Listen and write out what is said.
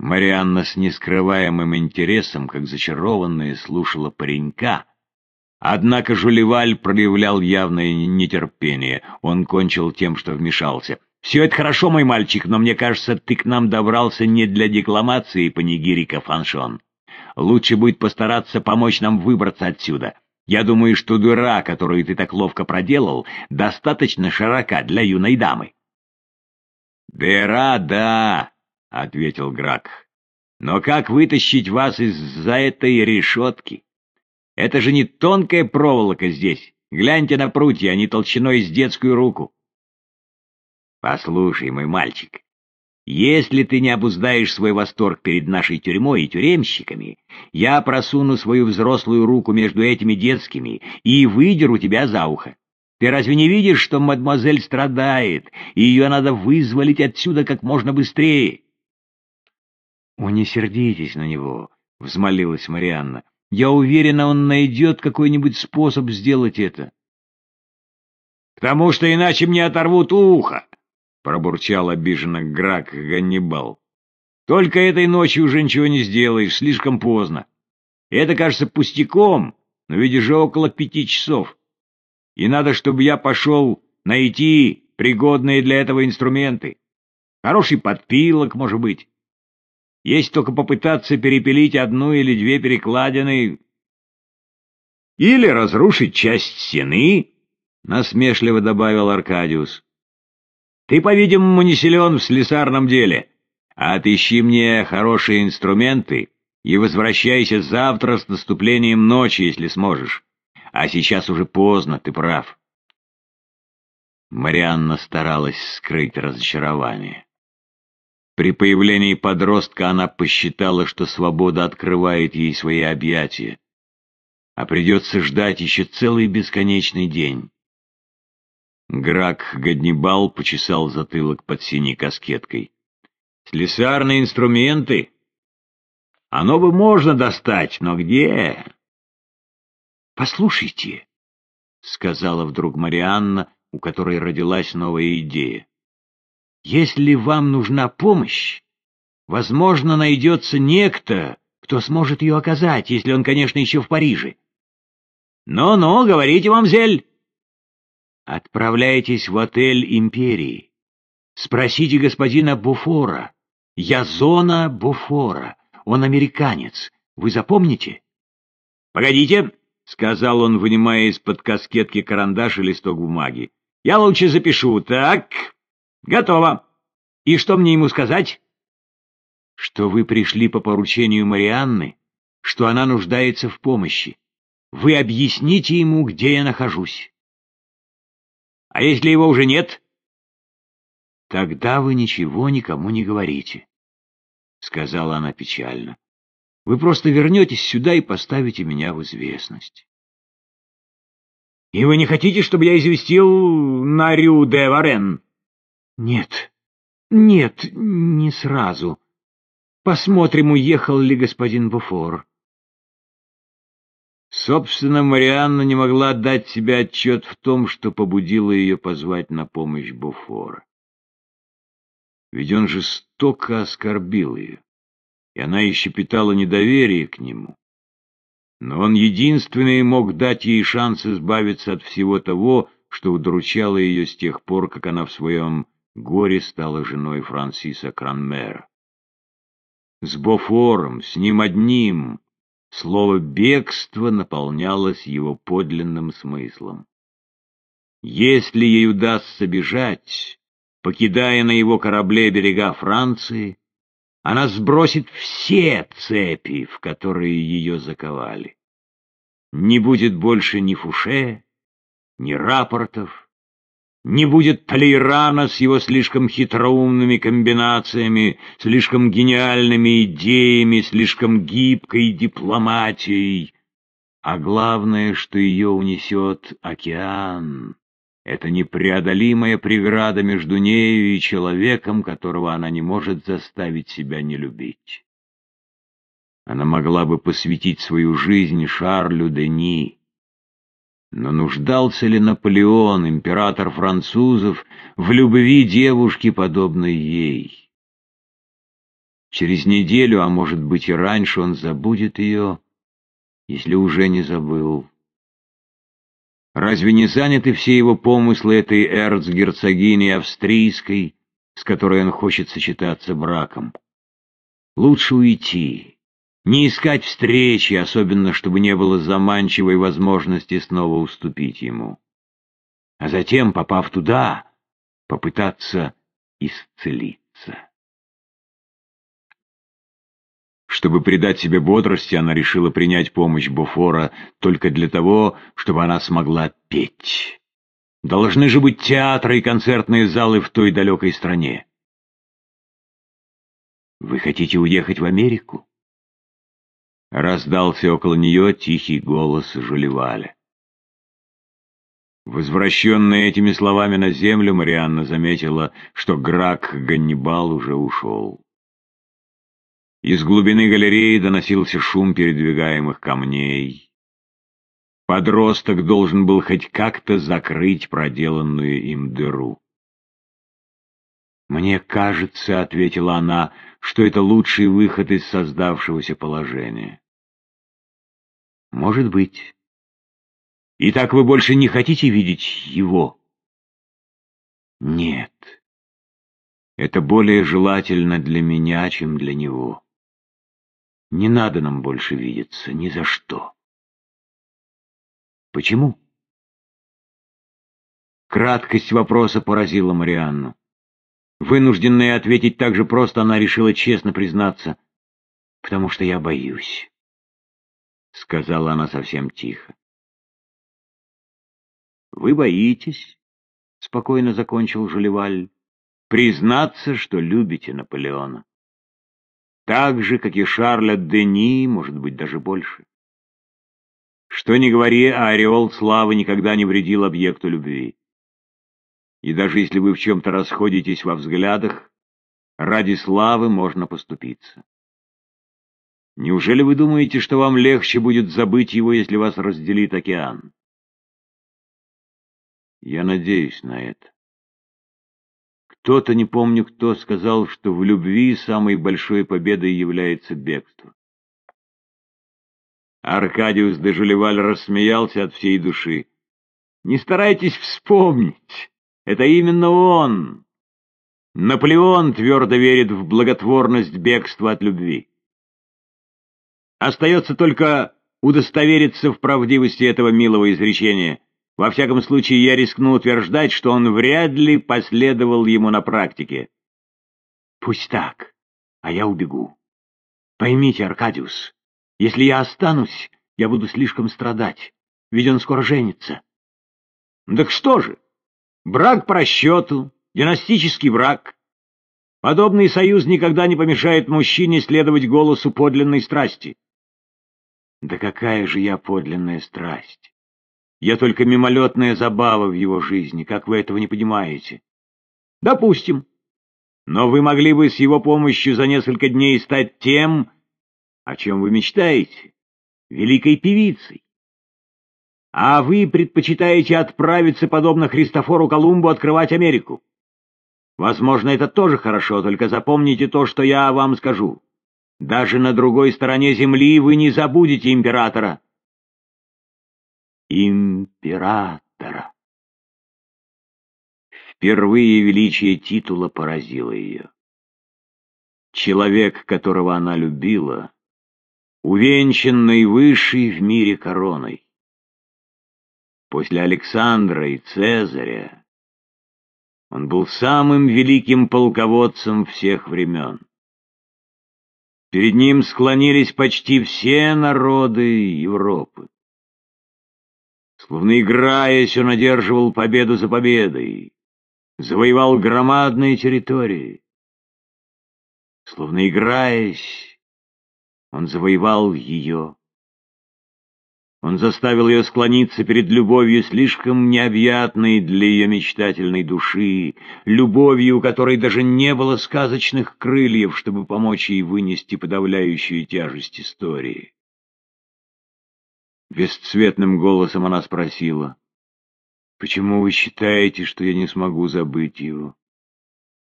Марианна с нескрываемым интересом, как зачарованная, слушала паренька. Однако Жулеваль проявлял явное нетерпение. Он кончил тем, что вмешался. «Все это хорошо, мой мальчик, но мне кажется, ты к нам добрался не для декламации панигирика Фаншон. Лучше будет постараться помочь нам выбраться отсюда. Я думаю, что дыра, которую ты так ловко проделал, достаточно широка для юной дамы». «Дыра, да», — ответил Грак. «Но как вытащить вас из-за этой решетки? Это же не тонкая проволока здесь. Гляньте на прутья, они толщиной с детскую руку». «Послушай, мой мальчик, если ты не обуздаешь свой восторг перед нашей тюрьмой и тюремщиками, я просуну свою взрослую руку между этими детскими и выдеру тебя за ухо. Ты разве не видишь, что мадемуазель страдает, и ее надо вызволить отсюда как можно быстрее? — О, не сердитесь на него, — взмолилась Марианна. — Я уверена, он найдет какой-нибудь способ сделать это. — Потому что иначе мне оторвут ухо, — пробурчал обиженно Грак Ганнибал. — Только этой ночью уже ничего не сделаешь, слишком поздно. Это кажется пустяком, но видишь же около пяти часов и надо, чтобы я пошел найти пригодные для этого инструменты. Хороший подпилок, может быть. Есть только попытаться перепилить одну или две перекладины. Или разрушить часть стены, — насмешливо добавил Аркадиус. Ты, по-видимому, не силен в слесарном деле. Отыщи мне хорошие инструменты и возвращайся завтра с наступлением ночи, если сможешь. А сейчас уже поздно, ты прав. Марианна старалась скрыть разочарование. При появлении подростка она посчитала, что свобода открывает ей свои объятия, а придется ждать еще целый бесконечный день. Грак Гаднибал почесал затылок под синей каскеткой. «Слесарные инструменты? Оно бы можно достать, но где?» «Послушайте», — сказала вдруг Марианна, у которой родилась новая идея. «Если вам нужна помощь, возможно, найдется некто, кто сможет ее оказать, если он, конечно, еще в Париже». «Ну-ну, говорите, мамзель!» «Отправляйтесь в отель Империи. Спросите господина Буфора. Я зона Буфора. Он американец. Вы запомните?» «Погодите!» — сказал он, вынимая из-под каскетки карандаш и листок бумаги. — Я лучше запишу. Так, готово. И что мне ему сказать? — Что вы пришли по поручению Марианны, что она нуждается в помощи. Вы объясните ему, где я нахожусь. — А если его уже нет? — Тогда вы ничего никому не говорите, — сказала она печально. Вы просто вернетесь сюда и поставите меня в известность. — И вы не хотите, чтобы я известил на Рю де Варен? — Нет, нет, не сразу. Посмотрим, уехал ли господин Буфор. Собственно, Марианна не могла дать себе отчет в том, что побудило ее позвать на помощь Буфора. Ведь он жестоко оскорбил ее и она еще питала недоверие к нему. Но он единственный мог дать ей шанс избавиться от всего того, что удручало ее с тех пор, как она в своем горе стала женой Франсиса Кранмера. С Бофором, с ним одним, слово «бегство» наполнялось его подлинным смыслом. Если ей удастся бежать, покидая на его корабле берега Франции, она сбросит все цепи, в которые ее заковали. Не будет больше ни Фуше, ни рапортов, не будет Толейрана с его слишком хитроумными комбинациями, слишком гениальными идеями, слишком гибкой дипломатией. А главное, что ее унесет океан. Это непреодолимая преграда между нею и человеком, которого она не может заставить себя не любить. Она могла бы посвятить свою жизнь Шарлю Дени. Но нуждался ли Наполеон, император французов, в любви девушки, подобной ей? Через неделю, а может быть и раньше, он забудет ее, если уже не забыл. Разве не заняты все его помыслы этой эрцгерцогини австрийской, с которой он хочет сочетаться браком? Лучше уйти, не искать встречи, особенно чтобы не было заманчивой возможности снова уступить ему. А затем, попав туда, попытаться исцелиться. Чтобы придать себе бодрости, она решила принять помощь Буфора только для того, чтобы она смогла петь. Должны же быть театры и концертные залы в той далекой стране. «Вы хотите уехать в Америку?» Раздался около нее тихий голос Жулеваля. Возвращенная этими словами на землю, Марианна заметила, что Грак Ганнибал уже ушел. Из глубины галереи доносился шум передвигаемых камней. Подросток должен был хоть как-то закрыть проделанную им дыру. «Мне кажется», — ответила она, — «что это лучший выход из создавшегося положения». «Может быть. Итак, вы больше не хотите видеть его?» «Нет. Это более желательно для меня, чем для него». Не надо нам больше видеться, ни за что. Почему? Краткость вопроса поразила Марианну. Вынужденная ответить так же просто, она решила честно признаться. «Потому что я боюсь», — сказала она совсем тихо. «Вы боитесь?» — спокойно закончил Жулеваль. «Признаться, что любите Наполеона» так же, как и Шарля Дени, может быть, даже больше. Что ни говори, а ореол славы никогда не вредил объекту любви. И даже если вы в чем-то расходитесь во взглядах, ради славы можно поступиться. Неужели вы думаете, что вам легче будет забыть его, если вас разделит океан? Я надеюсь на это. Кто-то, не помню кто, сказал, что в любви самой большой победой является бегство. Аркадиус де Жулеваль рассмеялся от всей души. «Не старайтесь вспомнить. Это именно он. Наполеон твердо верит в благотворность бегства от любви. Остается только удостовериться в правдивости этого милого изречения — во всяком случае, я рискну утверждать, что он вряд ли последовал ему на практике. Пусть так, а я убегу. Поймите, Аркадиус, если я останусь, я буду слишком страдать, ведь он скоро женится. Так что же? Брак по расчету, династический брак. Подобный союз никогда не помешает мужчине следовать голосу подлинной страсти. Да какая же я подлинная страсть? Я только мимолетная забава в его жизни, как вы этого не понимаете. Допустим. Но вы могли бы с его помощью за несколько дней стать тем, о чем вы мечтаете, великой певицей. А вы предпочитаете отправиться, подобно Христофору Колумбу, открывать Америку. Возможно, это тоже хорошо, только запомните то, что я вам скажу. Даже на другой стороне земли вы не забудете императора императора. Впервые величие титула поразило ее. Человек, которого она любила, увенчанный высшей в мире короной. После Александра и Цезаря он был самым великим полководцем всех времен. Перед ним склонились почти все народы Европы. Словно играясь, он одерживал победу за победой, завоевал громадные территории. Словно играясь, он завоевал ее. Он заставил ее склониться перед любовью слишком необъятной для ее мечтательной души, любовью, у которой даже не было сказочных крыльев, чтобы помочь ей вынести подавляющую тяжесть истории. Бесцветным голосом она спросила, «Почему вы считаете, что я не смогу забыть его?»